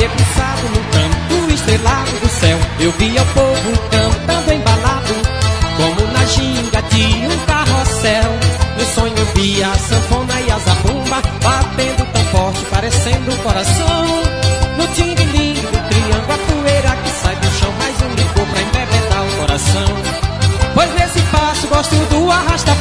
Debruçado no canto estrelado do céu. Eu via o povo cantando embalado Como na ginga de um carrossel. No sonho eu via a sanfona e a zabumba Batendo tão forte, parecendo o coração. No tingue-lingue do triângulo, a poeira que sai do chão Mais um licor pra embebedar o coração. Pois nesse passo gosto do arrasta-pé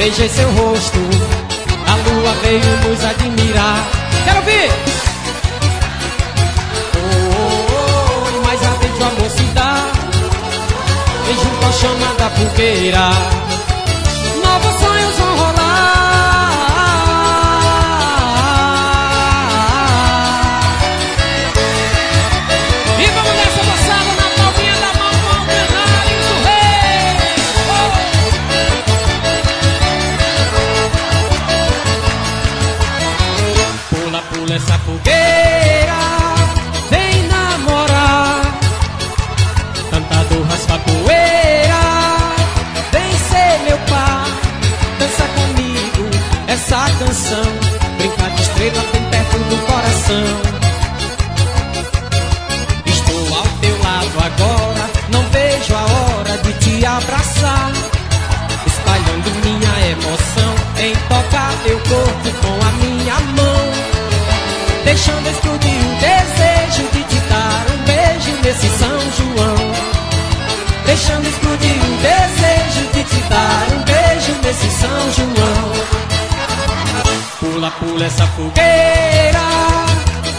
beijei seu rosto, a lua veio nos admirar. Quero ouvir! Oh, oh, oh, mais ardente o amor se dá, e junto à chama da fogueira, novos sonhos vão canção. Brincar de estrela bem perto do coração. Estou ao teu lado agora, não vejo a hora de te abraçar. Espalhando minha emoção em tocar teu corpo com a minha. Deixando explodir o desejo de te dar um beijo nesse São João. Deixando explodir o desejo de te dar um beijo nesse São João. Pula, pula essa fogueira,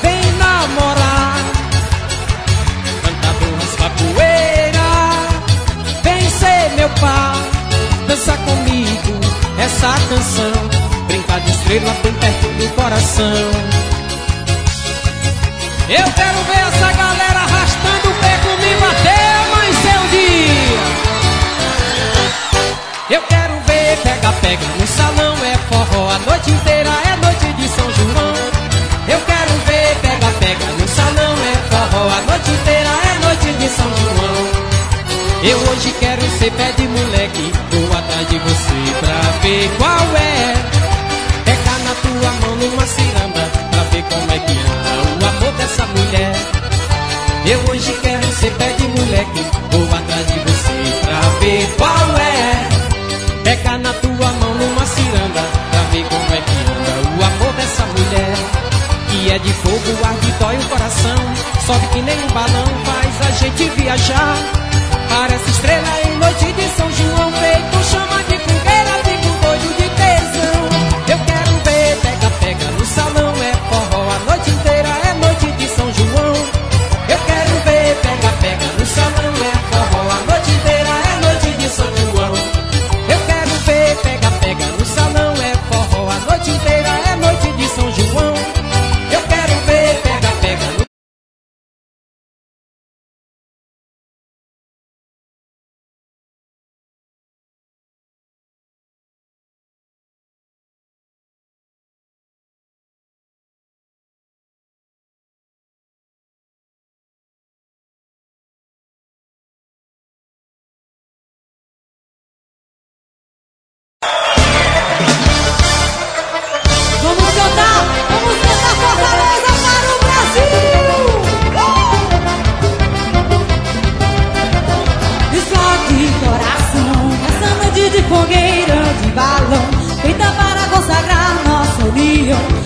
vem namorar. Cantador raspa poeira, vem ser meu par. Dança comigo essa canção, brincar de estrela bem perto do coração. Eu quero ver essa galera arrastando o pé comigo até amanhecer o dia. Eu quero ver pega, pega no salão, é forró a noite inteira. Eu hoje quero ser pé de moleque Vou atrás de você pra de fogo, arde, dói o coração. Sobe que nem um balão, faz a gente viajar. Parece estrela nossa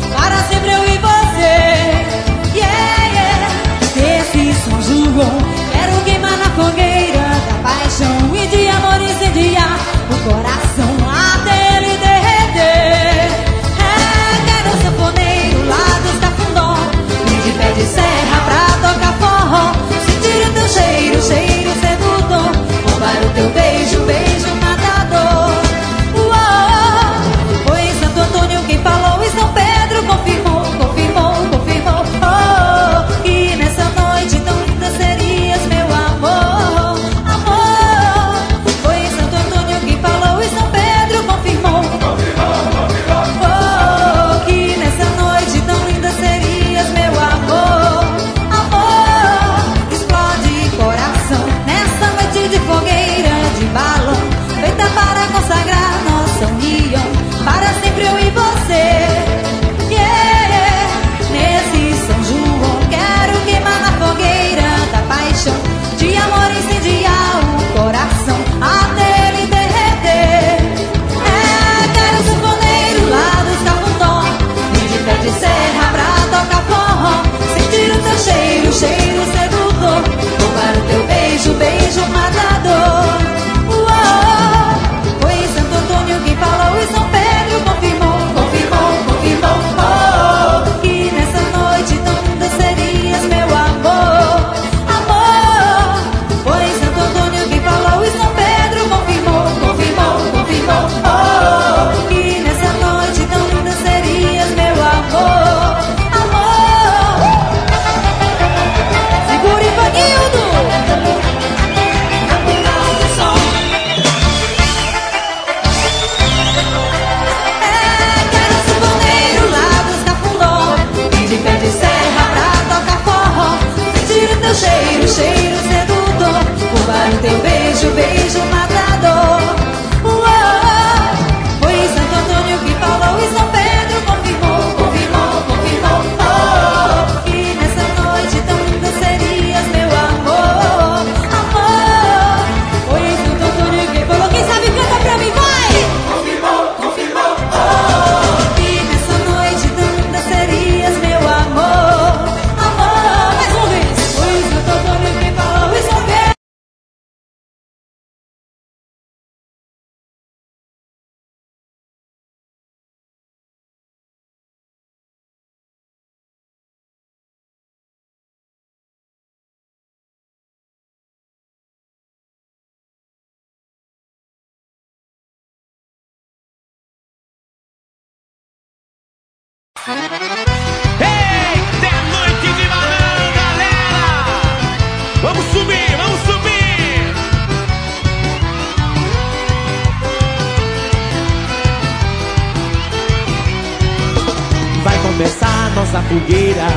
fogueira.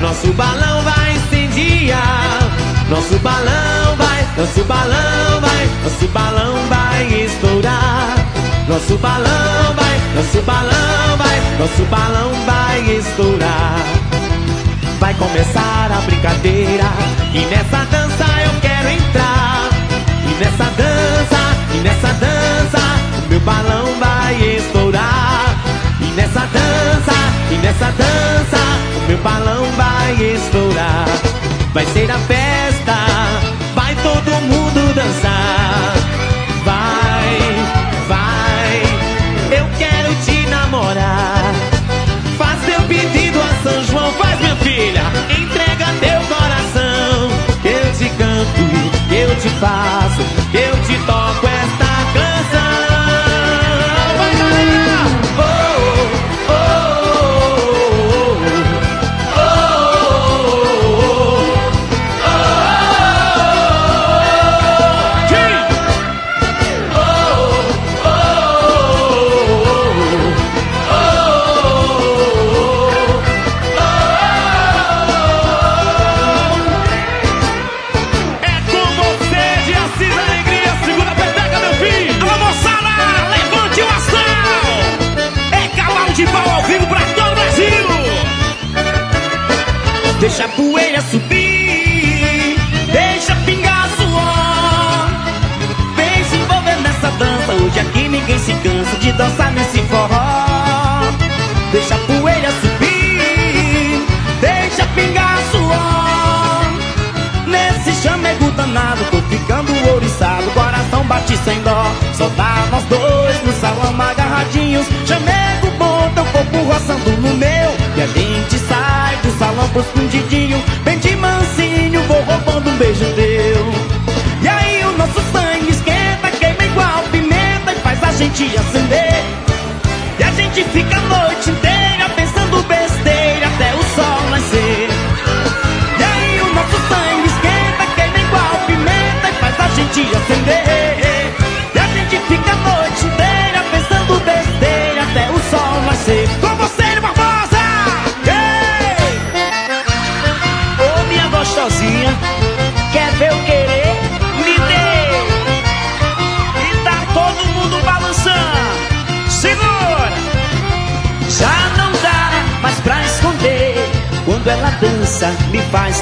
Nosso balão vai incendiar. Nosso balão vai, nosso balão vai, nosso balão vai estourar. Nosso balão vai, nosso balão vai, nosso balão vai estourar. Vai começar a brincadeira e nessa dança eu quero entrar. E nessa dança, e nessa dança, meu balão vai estourar. E nessa dança, e nessa dança meu balão vai estourar, vai ser a festa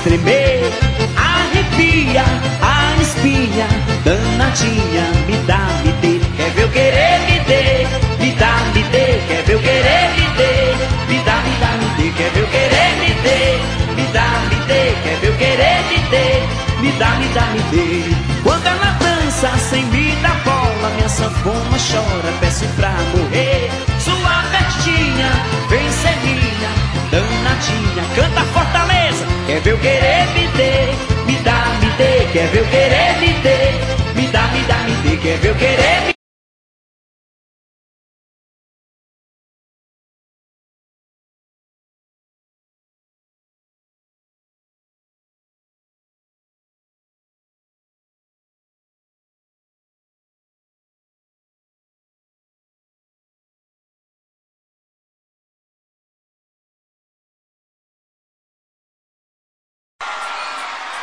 primeiro. ver eu querer me ter, me dá, me ter, quer ver eu querer me ter, me dá, me dá, me ter, quer ver eu querer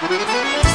Música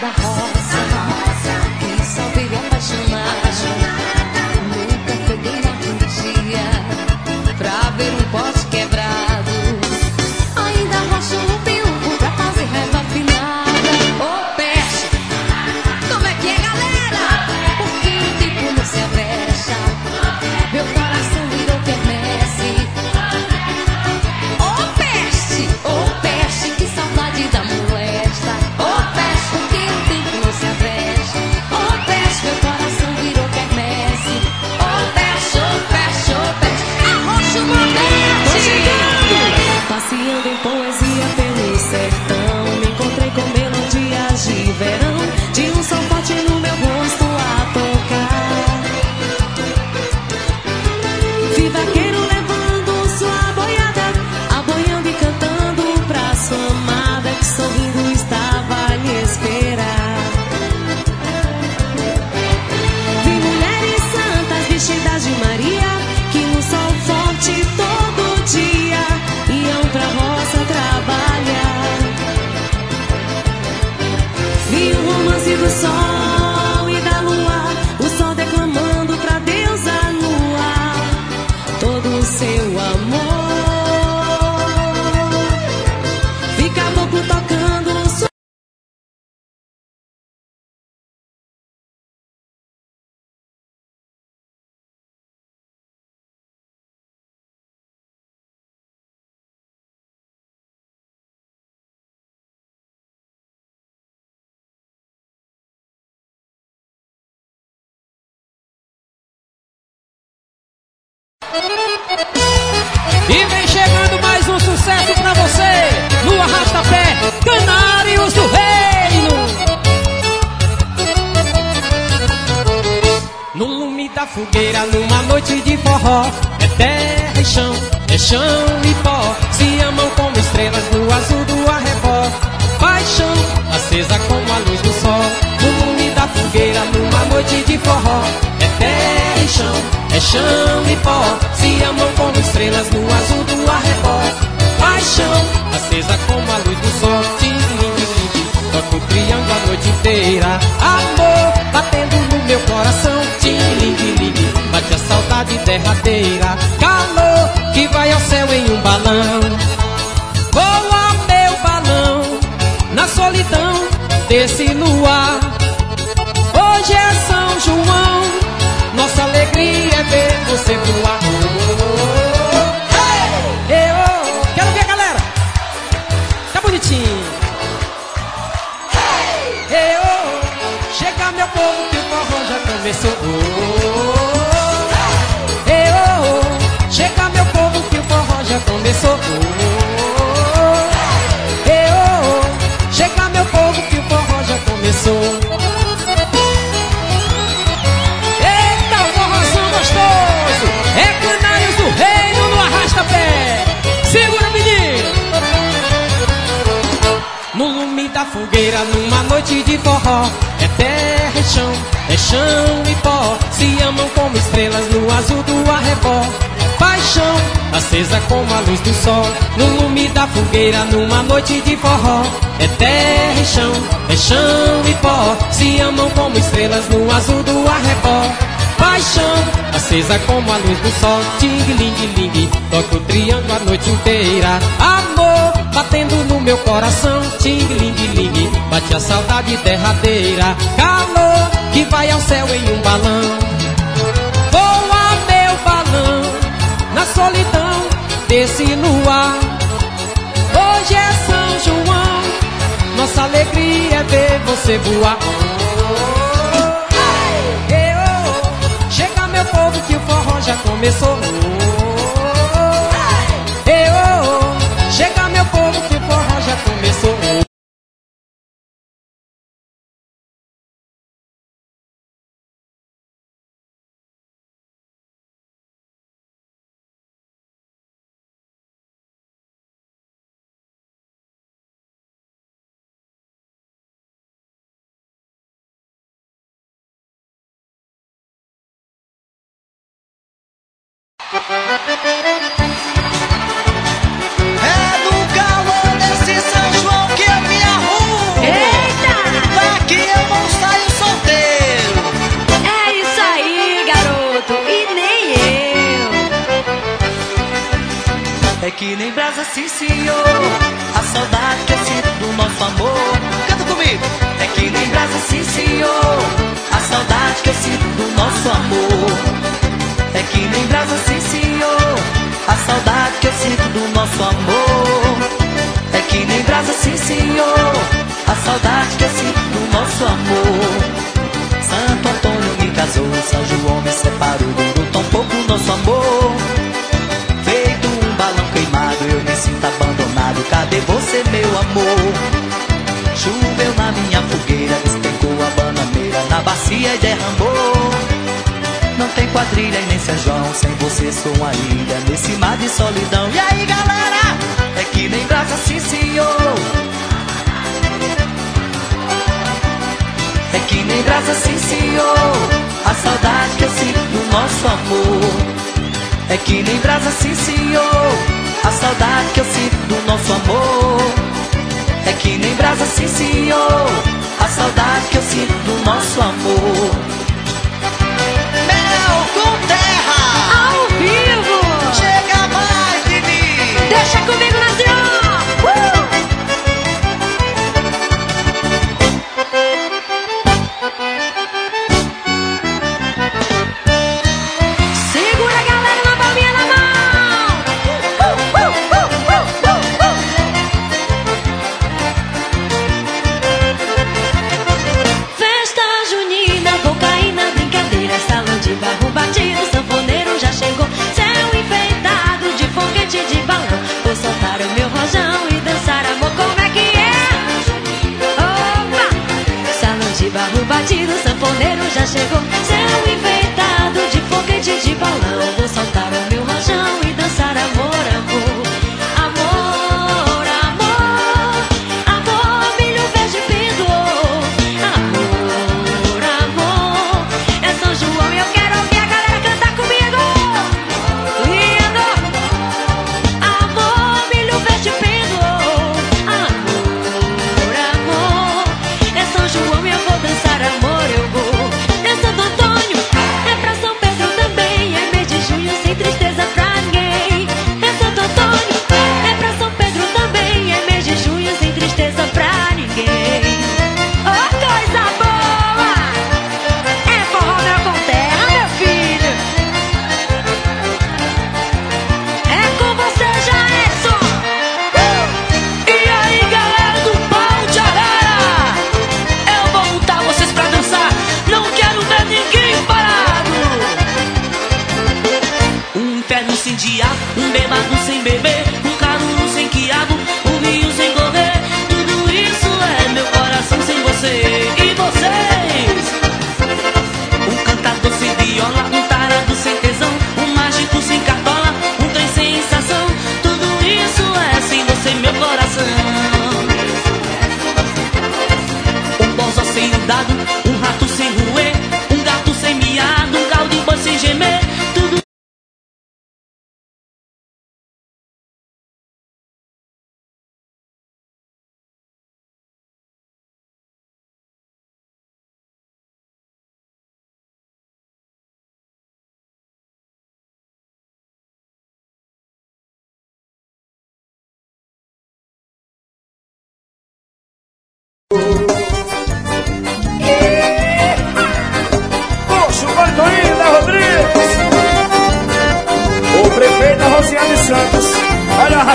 cabocla da fogueira, numa noite de forró, é terra e chão, é chão e pó. Se amam como estrelas no azul do arrebó. Paixão, acesa como a luz do sol. No lume da fogueira, numa noite de forró, é terra e chão, é chão e pó. Se amam como estrelas no azul do arrebol. Paixão, acesa como a luz do sol. Tim-lim-lim-lim, toca o triângulo a noite inteira. Amor, meu coração. Tim-lim-lim-lim, bate a saudade derradeira. Calor, que vai ao céu em um balão. Voa meu balão, na solidão desse luar. Hoje é São João, nossa alegria é ver você voar. Chão e pó Se amam como estrelas no azul do arrebó. Paixão, acesa como a luz do sol No lume da fogueira, numa noite de forró. É terra e chão, é chão e pó Se amam como estrelas no azul do arrebó. Paixão, acesa como a luz do sol Ting-ling-ling, toca o triângulo a noite inteira. Amor, batendo no meu coração Ting-ling-ling, bate a saudade derradeira. Calor, que vai ao céu em um balão. Voa meu balão, na solidão desse luar. Hoje é São João, nossa alegria é ver você voar. Ei, ô, Chega meu povo que o forró já começou. Sinto do nosso amor. Santo Antônio me casou, São João me separou. Durou tão pouco nosso amor. Feito um balão queimado, eu me sinto abandonado. Cadê você, meu amor? Choveu na minha fogueira, despencou a bananeira na bacia e derramou. Não tem quadrilha e nem São João, sem você sou uma ilha nesse mar de solidão. E aí, galera? É que nem brasa, sim, senhor. É que nem brasa, sim, senhor. A saudade que eu sinto do nosso amor. É que nem brasa, sim, senhor. A saudade que eu sinto do nosso amor. É que nem brasa, sim, senhor. A saudade que eu sinto do nosso amor. Mel com terra. Ao vivo! Chega mais, Vivi. Deixa comigo, já chegou.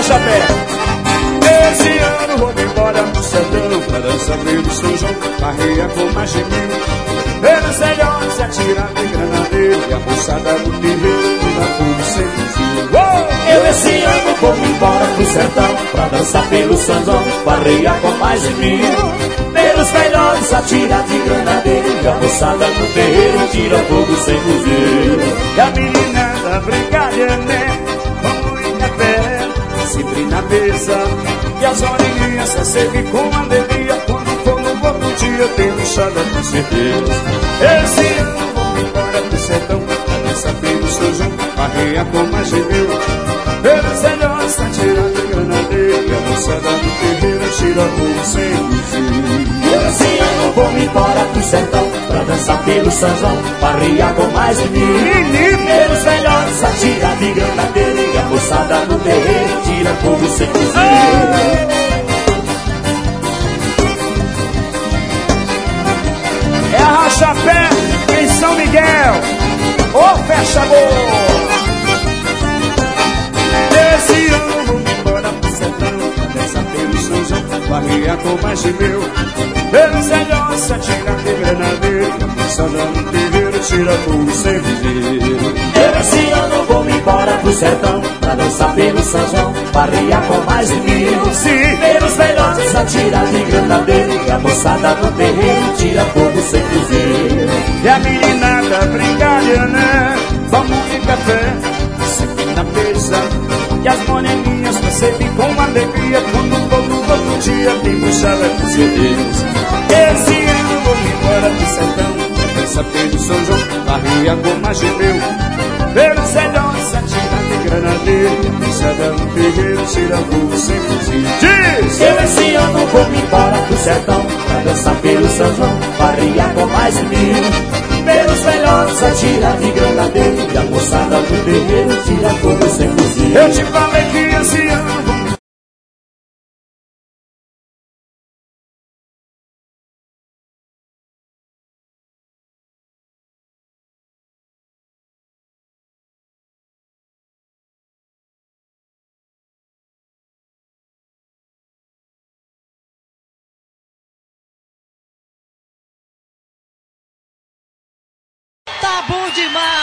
Esse ano vou embora pro sertão pra dançar pelo São João. Barreia com mais de mil. Pelos melhores se atirar de granadeiro. E a moçada do terreiro tira tudo sem fuzil. Eu esse ano vou embora pro sertão Pra dançar pelo São João Barreia com mais de mil Pelos melhores atira de granadeiro E a moçada no terreiro tira fogo sem fuzil E a menina brincalha, né? Sempre na mesa. E as horinhas se serve com alegria. Quando for no outro dia, tem lixada com certeza. Esse ano vou embora pro sertão. Pra dançar pelo São João, barreia com mais de mil. Pelos melhores, tá tirando de granadeiro. E a moçada do terreiro tira fogo sem fuzil. Esse ano vou embora pro sertão Pra dançar pelo São João Barreia com mais de mil Pelos melhores atira de granadeiro E a moçada no terreiro tira fogo sem fuzil É a Rachapé em São Miguel. Ô, fecha a boca! Esse ano vou embora pro sertão Barreia com mais de mil. Pelos melhores se atira de granadeiro no terreiro tira fogo sem viver Eu esse ano vou embora pro sertão Pra dançar pelo São João Barreia com mais de mil. Sim. Pelos melhores atira de granadeiro E a moçada no terreiro tira fogo sem fuzil E a meninada brincalha, né? Vamos de café, sempre na mesa E as moreninhas recebem com alegria Quando for no outro dia tem puxada com certeza Esse ano vou embora pro sertão. Dançar pelo São João Barria com mais de mil. Pelos melhores atira de granadeiro E a puxada no terreiro tira fogo sem fuzil Diz! Eu esse ano vou me embora pro sertão Pra dançar pelo São João Barreia com mais de mil. Pelos melhores atira de granadeiro E a moçada do terreiro tira fogo sem fuzil Eu te falei que esse ano vou Tá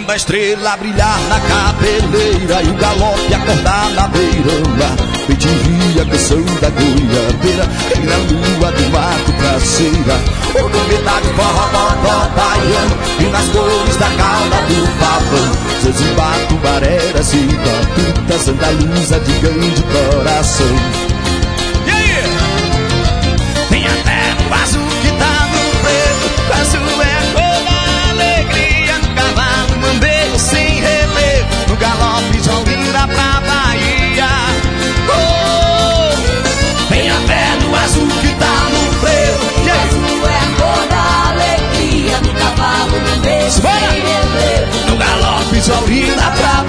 Quando a estrela brilhar na cabeleira e o galope acordar na beirama, pediria a canção da goiabeira e na lua do mato praceira. O nome da forró baiano e nas cores da calda do pavão. Zezibato, Barera, Cibatuta, Santa Lusa de grande coração. pra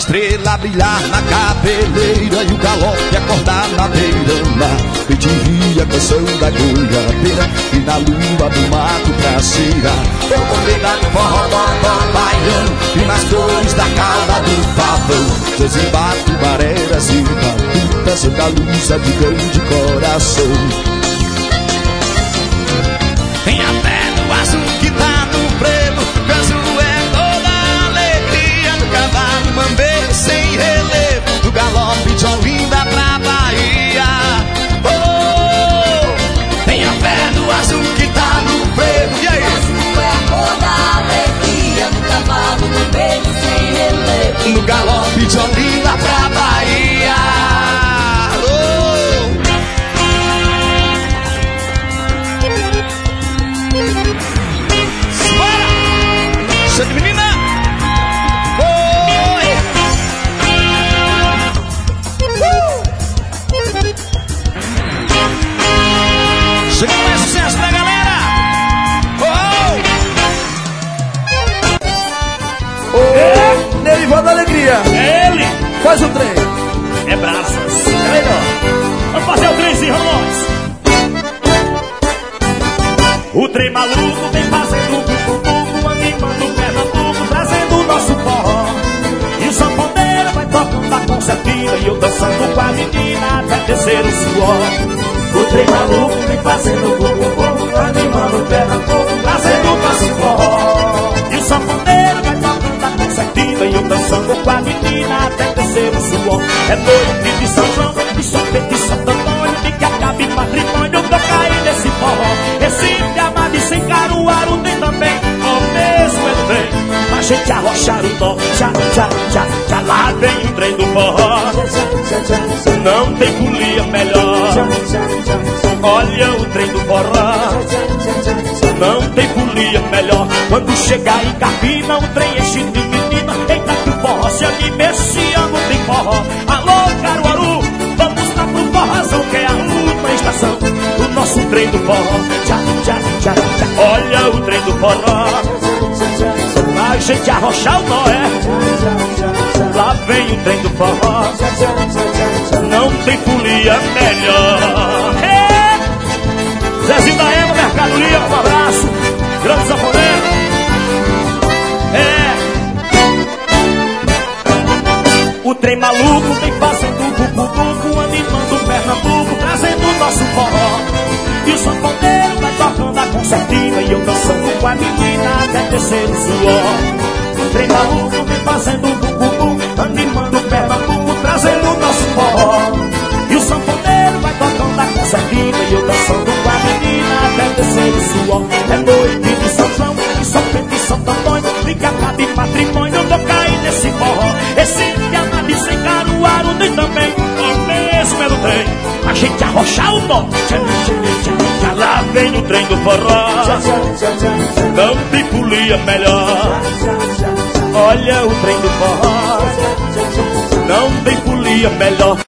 estrela brilhar na cabeleira e o galope acordar na beirama. E te vi a canção da goiabeira e na lua do mato braceira. Eu comprei da forró baiano e nas cores da calda do pavão. Zanzibato, barreiras e Batuta, da Lusa é de grande coração. Tem até No galope de Olinda pra Bahia Faz o trem. É braças. É melhor. Vamos fazer o trenzinho, vamos. O trem maluco vem fazendo buco-buco, animando o Pernambuco, trazendo o nosso forró. E o sanfoneiro vai tocando a concertina e eu dançando com a menina até descer o suor. O trem maluco vem fazendo buco-buco, É noite de São João, de São Pedro e Santo Antônio, de que acabe matrimônio, eu caindo nesse forró. Esse amado e sem caruaru tem também, ao mesmo é trem. A gente arrochar o nó, tchá, tchá, tchá, tchá, lá vem o trem do forró. Não tem folia melhor. Olha o trem do forró. Não tem folia melhor. Quando chegar em Carpina, o trem enche de menina. Eita que o forró se anime, esse ano tem forró. Nosso trem do forró. Tchá, tchá, tchá, tchá. Olha o trem do forró. A gente arrochar o nó, é. Lá vem o trem do forró. Não tem folia melhor. É. Zezinho da Ema, Mercadoria, um abraço. Grande sanfoneiro. É. O trem maluco vem fazendo buco-buco, animando o Pernambuco, trazendo o nosso forró. E o sanfoneiro vai tocando a concertina e eu dançando com a menina até descer o suor. Trem maluco vem fazendo buco-buco, animando o Pernambuco, trazendo o nosso forró. E o sanfoneiro vai tocando a concertina e eu dançando com a menina até descer o suor. É noite de São João, de São Pedro e Santo Antônio, de de matrimônio, eu tô caindo nesse forró. Esse amado e sem caruaru tem também, mesmo é do trem. A gente arrochar o nó, vem o trem do forró. Não tem folia melhor. Olha o trem do forró. Não tem folia melhor.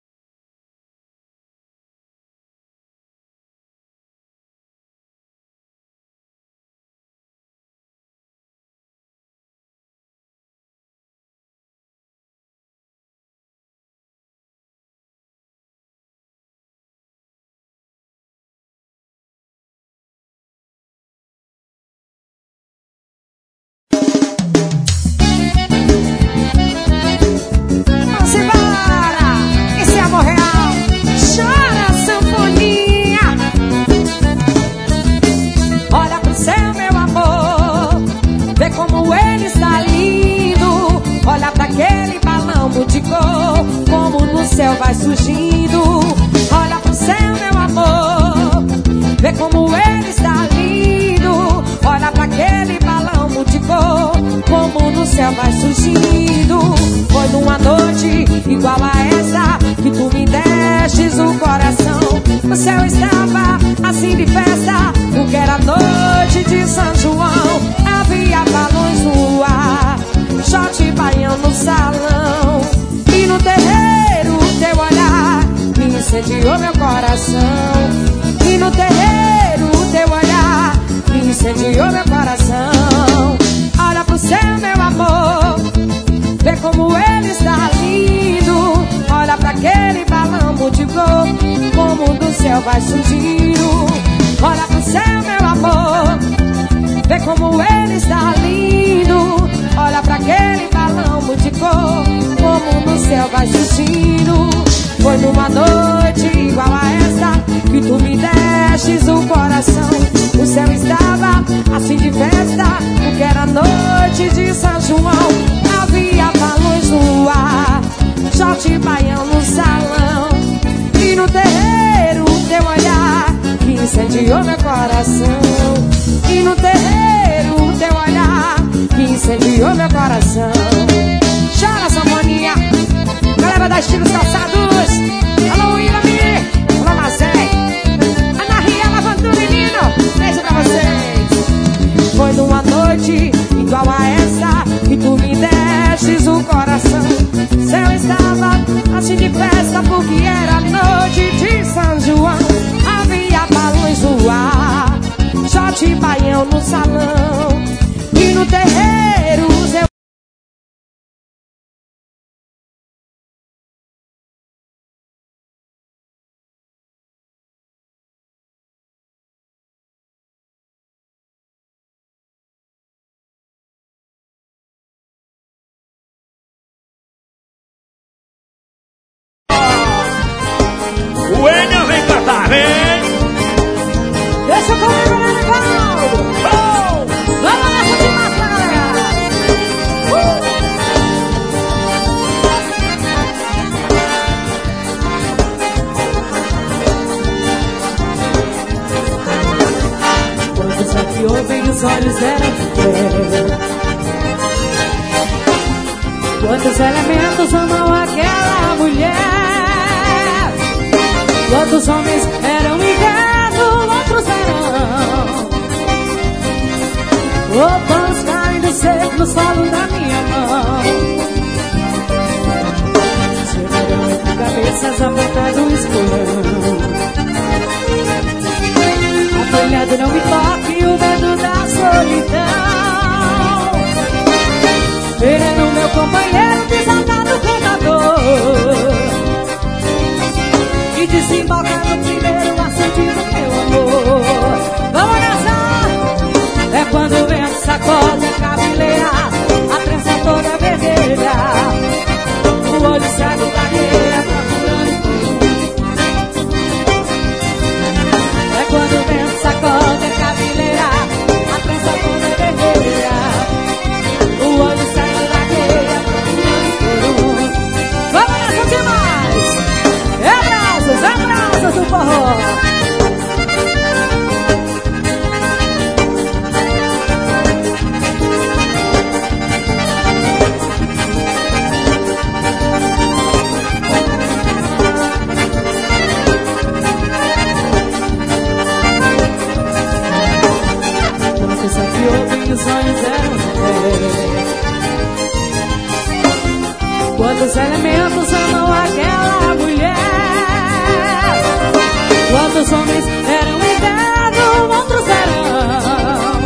Está lindo Olha pra aquele balão de cor Como no céu vai surgindo. Foi numa noite igual a essa Que tu me destes o coração. O céu estava assim de festa Porque era noite de São João. Havia balões no ar Shot baiano no salão. E no terreiro teu olhar Me incendiou meu coração. E no terreiro incendiou meu coração. Olha pro céu, meu amor. Vê como ele está lindo. Olha pra aquele balão multicor Como do céu vai surgindo. Olha pro céu, meu amor. Vê como ele está lindo. Olha pra aquele balão multicor Como no céu vai surgindo. Foi numa noite igual a essa Que tu me destes o coração. O céu estava assim de festa Porque era noite de São João. Havia balões no ar Shot baiano no salão. E no terreiro teu olhar Que incendiou meu coração. E no terreiro teu olhar Que incendiou meu coração. Chora, sanfoninha Galera da Estilos Calçados no solo da minha mão. Entre cabeças apontando o escurão Apanhado não me toque o medo da solidão. Verendo meu companheiro desatado contador E desemboca no primeiro açude do meu amor. Vamos nessa! É quando sacode a cabeleira forró! Você sabiou bem os olhos eram de Quantos elementos amam aquela mulher Quantos homens eram inverno, outros verão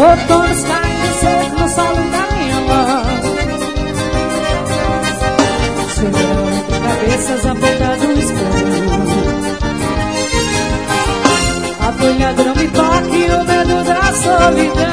Outonos caindo seco no solo da minha mão. Entre cabeças apontado no escuro. Apanhado não me toque o medo da solidão